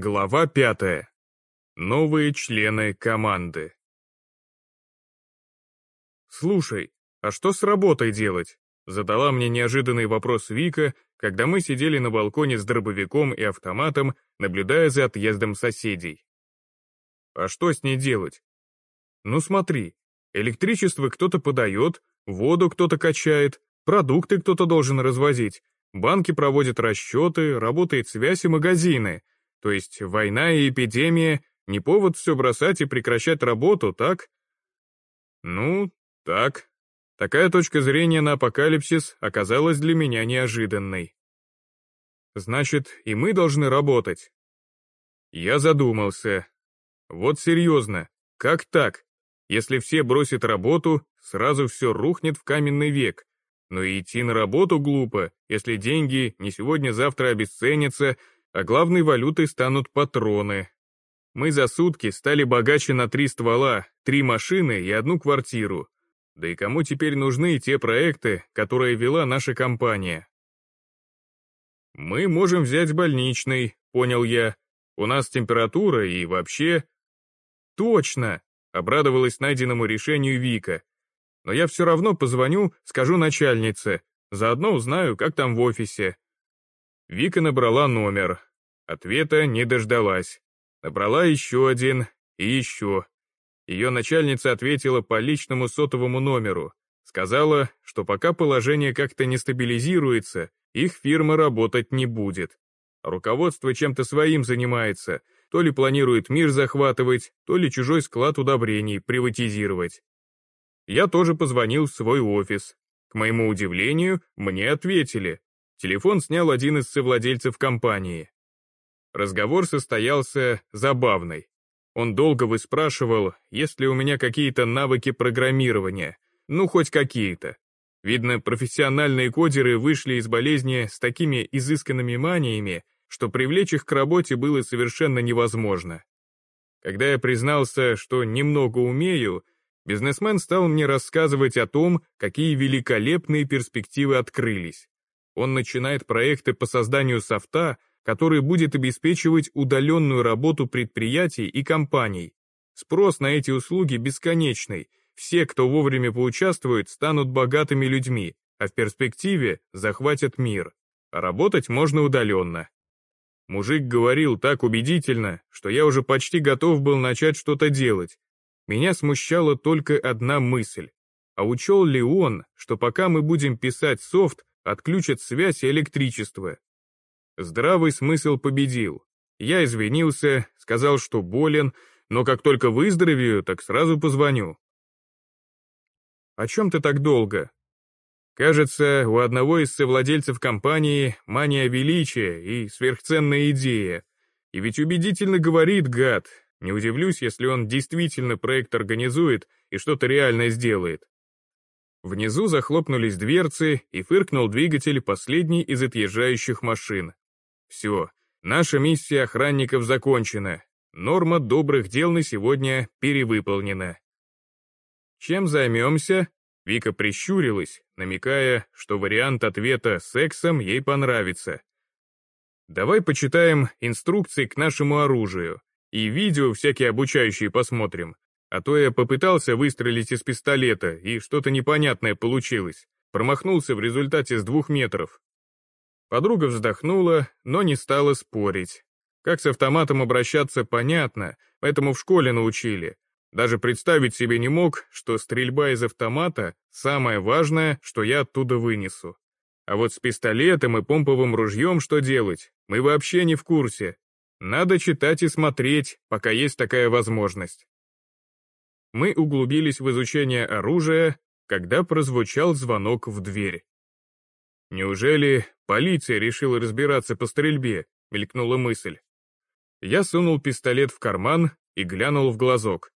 Глава пятая. Новые члены команды. «Слушай, а что с работой делать?» Задала мне неожиданный вопрос Вика, когда мы сидели на балконе с дробовиком и автоматом, наблюдая за отъездом соседей. «А что с ней делать?» «Ну смотри, электричество кто-то подает, воду кто-то качает, продукты кто-то должен развозить, банки проводят расчеты, работает связь и магазины. То есть война и эпидемия — не повод все бросать и прекращать работу, так?» «Ну, так», Такая точка зрения на апокалипсис оказалась для меня неожиданной. Значит, и мы должны работать. Я задумался. Вот серьезно, как так? Если все бросят работу, сразу все рухнет в каменный век. Но и идти на работу глупо, если деньги не сегодня-завтра обесценятся, а главной валютой станут патроны. Мы за сутки стали богаче на три ствола, три машины и одну квартиру. Да и кому теперь нужны те проекты, которые вела наша компания? Мы можем взять больничный, понял я. У нас температура и вообще... Точно, обрадовалась найденному решению Вика. Но я все равно позвоню, скажу начальнице, заодно узнаю, как там в офисе. Вика набрала номер. Ответа не дождалась. Набрала еще один и еще. Ее начальница ответила по личному сотовому номеру. Сказала, что пока положение как-то не стабилизируется, их фирма работать не будет. Руководство чем-то своим занимается, то ли планирует мир захватывать, то ли чужой склад удобрений приватизировать. Я тоже позвонил в свой офис. К моему удивлению, мне ответили. Телефон снял один из совладельцев компании. Разговор состоялся забавный. Он долго выспрашивал, есть ли у меня какие-то навыки программирования, ну хоть какие-то. Видно, профессиональные кодеры вышли из болезни с такими изысканными маниями, что привлечь их к работе было совершенно невозможно. Когда я признался, что немного умею, бизнесмен стал мне рассказывать о том, какие великолепные перспективы открылись. Он начинает проекты по созданию софта, который будет обеспечивать удаленную работу предприятий и компаний. Спрос на эти услуги бесконечный, все, кто вовремя поучаствует, станут богатыми людьми, а в перспективе захватят мир. Работать можно удаленно. Мужик говорил так убедительно, что я уже почти готов был начать что-то делать. Меня смущала только одна мысль. А учел ли он, что пока мы будем писать софт, отключат связь и электричество, Здравый смысл победил. Я извинился, сказал, что болен, но как только выздоровею, так сразу позвоню. «О чем ты так долго?» Кажется, у одного из совладельцев компании мания величия и сверхценная идея. И ведь убедительно говорит гад. Не удивлюсь, если он действительно проект организует и что-то реально сделает. Внизу захлопнулись дверцы и фыркнул двигатель последней из отъезжающих машин. Все, наша миссия охранников закончена. Норма добрых дел на сегодня перевыполнена. Чем займемся? Вика прищурилась, намекая, что вариант ответа сексом ей понравится. Давай почитаем инструкции к нашему оружию и видео всякие обучающие посмотрим, а то я попытался выстрелить из пистолета, и что-то непонятное получилось. Промахнулся в результате с двух метров. Подруга вздохнула, но не стала спорить. Как с автоматом обращаться, понятно, поэтому в школе научили. Даже представить себе не мог, что стрельба из автомата — самое важное, что я оттуда вынесу. А вот с пистолетом и помповым ружьем что делать, мы вообще не в курсе. Надо читать и смотреть, пока есть такая возможность. Мы углубились в изучение оружия, когда прозвучал звонок в дверь. Неужели полиция решила разбираться по стрельбе, мелькнула мысль. Я сунул пистолет в карман и глянул в глазок.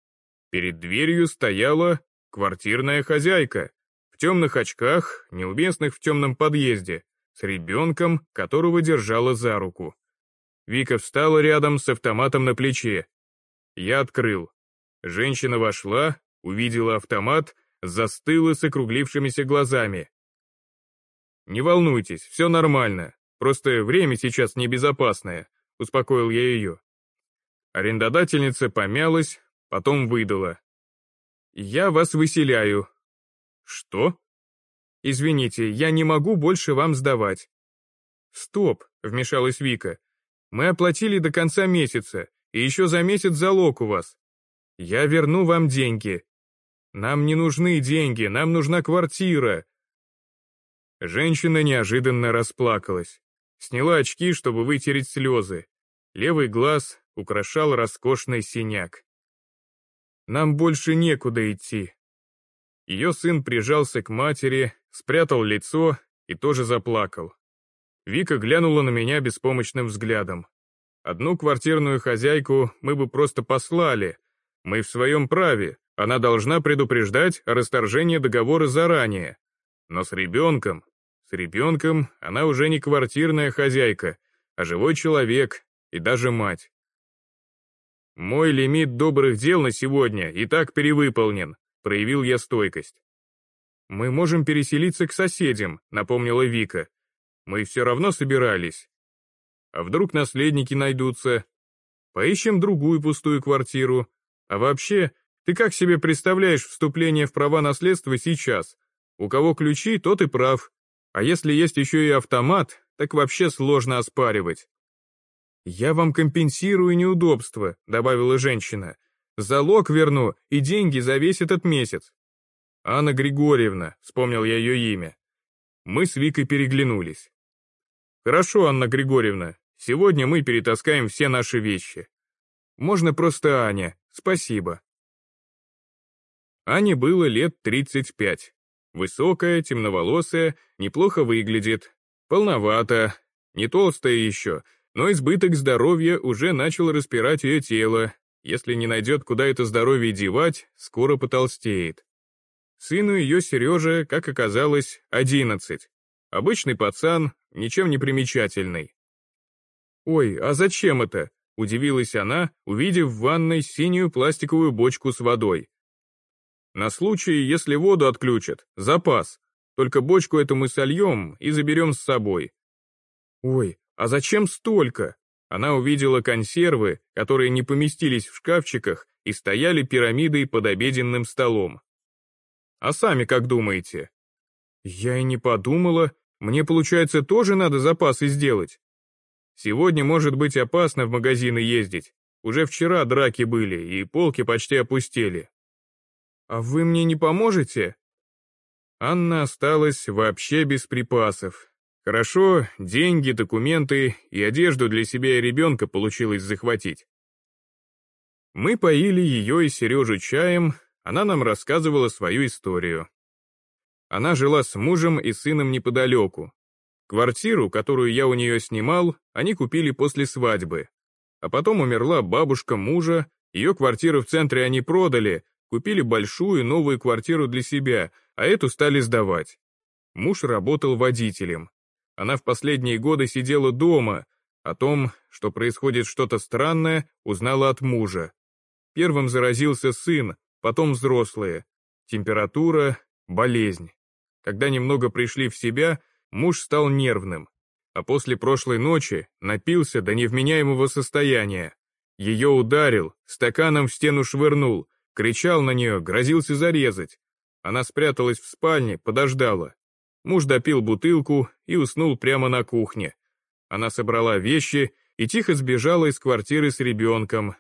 Перед дверью стояла квартирная хозяйка, в темных очках, неуместных в темном подъезде, с ребенком, которого держала за руку. Вика встала рядом с автоматом на плече. Я открыл. Женщина вошла, увидела автомат, застыла с округлившимися глазами. «Не волнуйтесь, все нормально. Просто время сейчас небезопасное», — успокоил я ее. Арендодательница помялась, потом выдала. «Я вас выселяю». «Что?» «Извините, я не могу больше вам сдавать». «Стоп», — вмешалась Вика. «Мы оплатили до конца месяца, и еще за месяц залог у вас. Я верну вам деньги. Нам не нужны деньги, нам нужна квартира». Женщина неожиданно расплакалась. Сняла очки, чтобы вытереть слезы. Левый глаз украшал роскошный синяк. «Нам больше некуда идти». Ее сын прижался к матери, спрятал лицо и тоже заплакал. Вика глянула на меня беспомощным взглядом. Одну квартирную хозяйку мы бы просто послали. Мы в своем праве, она должна предупреждать о расторжении договора заранее. Но с ребенком, с ребенком она уже не квартирная хозяйка, а живой человек и даже мать. Мой лимит добрых дел на сегодня и так перевыполнен, проявил я стойкость. Мы можем переселиться к соседям, напомнила Вика. Мы все равно собирались. А вдруг наследники найдутся? Поищем другую пустую квартиру. А вообще, ты как себе представляешь вступление в права наследства сейчас? У кого ключи, тот и прав. А если есть еще и автомат, так вообще сложно оспаривать. «Я вам компенсирую неудобства», — добавила женщина. «Залог верну и деньги за весь этот месяц». «Анна Григорьевна», — вспомнил я ее имя. Мы с Викой переглянулись. «Хорошо, Анна Григорьевна, сегодня мы перетаскаем все наши вещи. Можно просто Аня, спасибо». Ане было лет 35. Высокая, темноволосая, неплохо выглядит. Полновата, не толстая еще, но избыток здоровья уже начал распирать ее тело. Если не найдет, куда это здоровье девать, скоро потолстеет. Сыну ее Сереже, как оказалось, одиннадцать. Обычный пацан, ничем не примечательный. «Ой, а зачем это?» — удивилась она, увидев в ванной синюю пластиковую бочку с водой. «На случай, если воду отключат, запас. Только бочку эту мы сольем и заберем с собой». «Ой, а зачем столько?» Она увидела консервы, которые не поместились в шкафчиках и стояли пирамидой под обеденным столом. «А сами как думаете?» «Я и не подумала. Мне, получается, тоже надо запасы сделать?» «Сегодня может быть опасно в магазины ездить. Уже вчера драки были, и полки почти опустели». «А вы мне не поможете?» Анна осталась вообще без припасов, Хорошо, деньги, документы и одежду для себя и ребенка получилось захватить. Мы поили ее и Сережу чаем, она нам рассказывала свою историю. Она жила с мужем и сыном неподалеку. Квартиру, которую я у нее снимал, они купили после свадьбы. А потом умерла бабушка мужа, ее квартиру в центре они продали, купили большую новую квартиру для себя, а эту стали сдавать. Муж работал водителем. Она в последние годы сидела дома, о том, что происходит что-то странное, узнала от мужа. Первым заразился сын, потом взрослые. Температура, болезнь. Когда немного пришли в себя, муж стал нервным. А после прошлой ночи напился до невменяемого состояния. Ее ударил, стаканом в стену швырнул, кричал на нее, грозился зарезать. Она спряталась в спальне, подождала. Муж допил бутылку и уснул прямо на кухне. Она собрала вещи и тихо сбежала из квартиры с ребенком.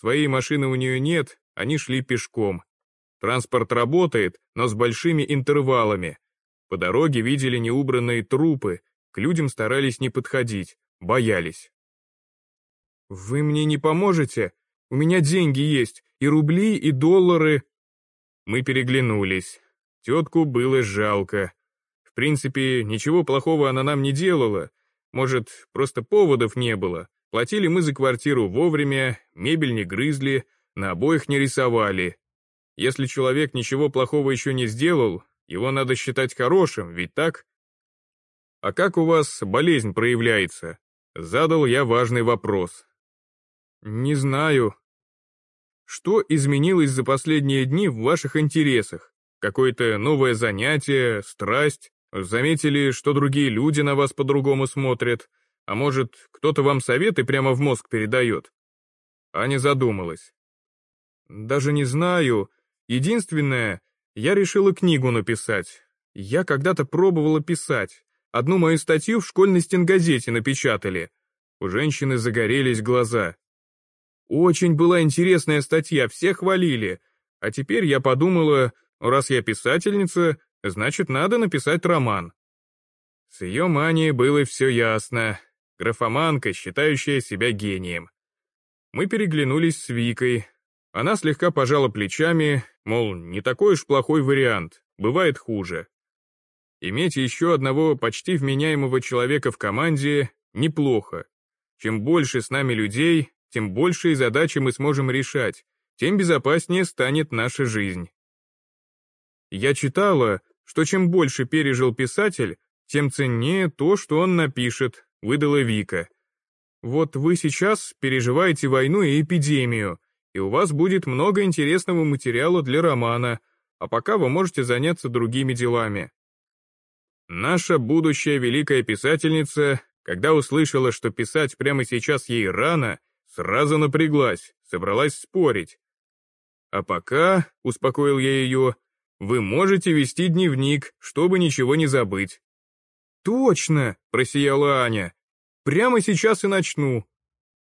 Своей машины у нее нет, они шли пешком. Транспорт работает, но с большими интервалами. По дороге видели неубранные трупы, к людям старались не подходить, боялись. «Вы мне не поможете? У меня деньги есть, и рубли, и доллары». Мы переглянулись. Тетку было жалко. В принципе, ничего плохого она нам не делала. Может, просто поводов не было. Платили мы за квартиру вовремя, мебель не грызли, на обоих не рисовали. Если человек ничего плохого еще не сделал, его надо считать хорошим, ведь так? А как у вас болезнь проявляется? Задал я важный вопрос. Не знаю. Что изменилось за последние дни в ваших интересах? Какое-то новое занятие, страсть? Заметили, что другие люди на вас по-другому смотрят? А может, кто-то вам советы прямо в мозг передает? Аня задумалась. Даже не знаю. Единственное, я решила книгу написать. Я когда-то пробовала писать. Одну мою статью в школьной стенгазете напечатали. У женщины загорелись глаза. Очень была интересная статья, все хвалили. А теперь я подумала, раз я писательница, значит, надо написать роман. С ее манией было все ясно. Графоманка, считающая себя гением. Мы переглянулись с Викой. Она слегка пожала плечами, мол, не такой уж плохой вариант, бывает хуже. Иметь еще одного почти вменяемого человека в команде неплохо. Чем больше с нами людей, тем большие задачи мы сможем решать, тем безопаснее станет наша жизнь. Я читала, что чем больше пережил писатель, тем ценнее то, что он напишет, выдала Вика. Вот вы сейчас переживаете войну и эпидемию, и у вас будет много интересного материала для романа, а пока вы можете заняться другими делами. Наша будущая великая писательница, когда услышала, что писать прямо сейчас ей рано, сразу напряглась, собралась спорить. А пока, успокоил я ее, вы можете вести дневник, чтобы ничего не забыть. «Точно!» — просияла Аня. «Прямо сейчас и начну».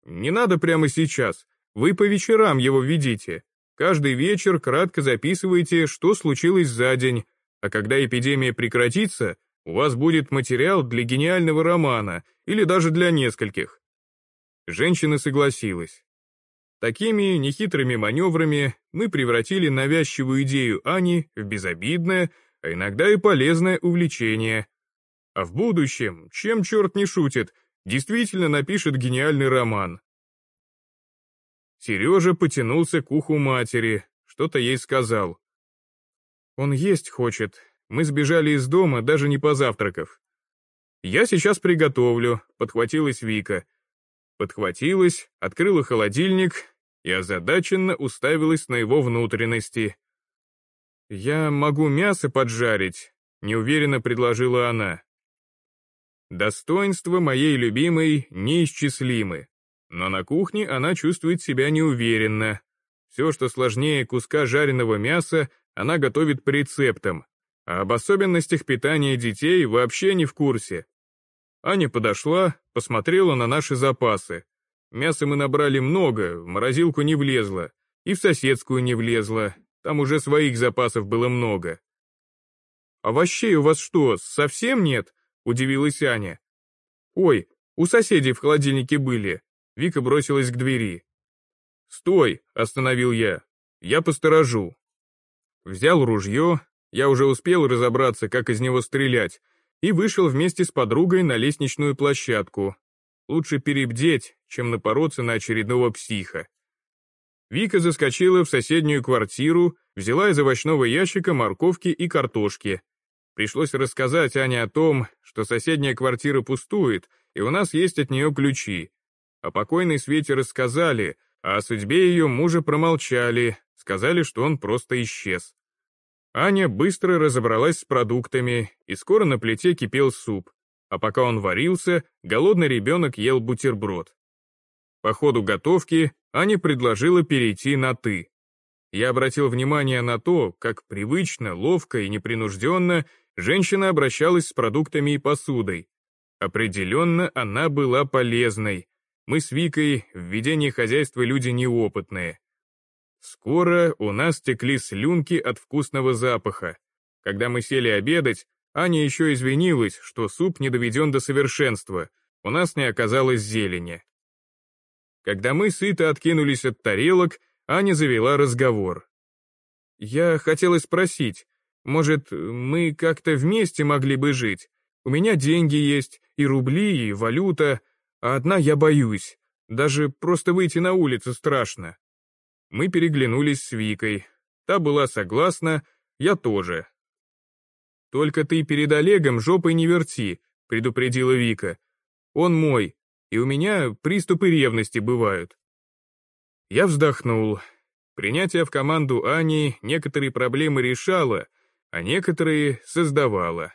«Не надо прямо сейчас. Вы по вечерам его ведите. Каждый вечер кратко записывайте, что случилось за день, а когда эпидемия прекратится, у вас будет материал для гениального романа или даже для нескольких». Женщина согласилась. Такими нехитрыми маневрами мы превратили навязчивую идею Ани в безобидное, а иногда и полезное увлечение — а в будущем, чем черт не шутит, действительно напишет гениальный роман. Сережа потянулся к уху матери, что-то ей сказал. Он есть хочет, мы сбежали из дома, даже не позавтракав. «Я сейчас приготовлю», — подхватилась Вика. Подхватилась, открыла холодильник и озадаченно уставилась на его внутренности. «Я могу мясо поджарить», — неуверенно предложила она. Достоинства моей любимой неисчислимы, но на кухне она чувствует себя неуверенно. Все, что сложнее куска жареного мяса, она готовит по рецептам, а об особенностях питания детей вообще не в курсе. Аня подошла, посмотрела на наши запасы. Мяса мы набрали много, в морозилку не влезло, и в соседскую не влезло, там уже своих запасов было много. «Овощей у вас что, совсем нет?» удивилась Аня. «Ой, у соседей в холодильнике были». Вика бросилась к двери. «Стой!» — остановил я. «Я посторожу». Взял ружье, я уже успел разобраться, как из него стрелять, и вышел вместе с подругой на лестничную площадку. Лучше перебдеть, чем напороться на очередного психа. Вика заскочила в соседнюю квартиру, взяла из овощного ящика морковки и картошки, Пришлось рассказать Ане о том, что соседняя квартира пустует, и у нас есть от нее ключи. О покойной Свете рассказали, а о судьбе ее мужа промолчали, сказали, что он просто исчез. Аня быстро разобралась с продуктами, и скоро на плите кипел суп, а пока он варился, голодный ребенок ел бутерброд. По ходу готовки Аня предложила перейти на «ты». Я обратил внимание на то, как привычно, ловко и непринужденно женщина обращалась с продуктами и посудой. Определенно, она была полезной. Мы с Викой в ведении хозяйства люди неопытные. Скоро у нас текли слюнки от вкусного запаха. Когда мы сели обедать, Аня еще извинилась, что суп не доведен до совершенства, у нас не оказалось зелени. Когда мы сыто откинулись от тарелок, Аня завела разговор. «Я хотела спросить, может, мы как-то вместе могли бы жить? У меня деньги есть, и рубли, и валюта, а одна я боюсь. Даже просто выйти на улицу страшно. Мы переглянулись с Викой. Та была согласна, я тоже. «Только ты перед Олегом жопой не верти», — предупредила Вика. «Он мой, и у меня приступы ревности бывают». Я вздохнул. Принятие в команду Ани некоторые проблемы решало — а некоторые создавала.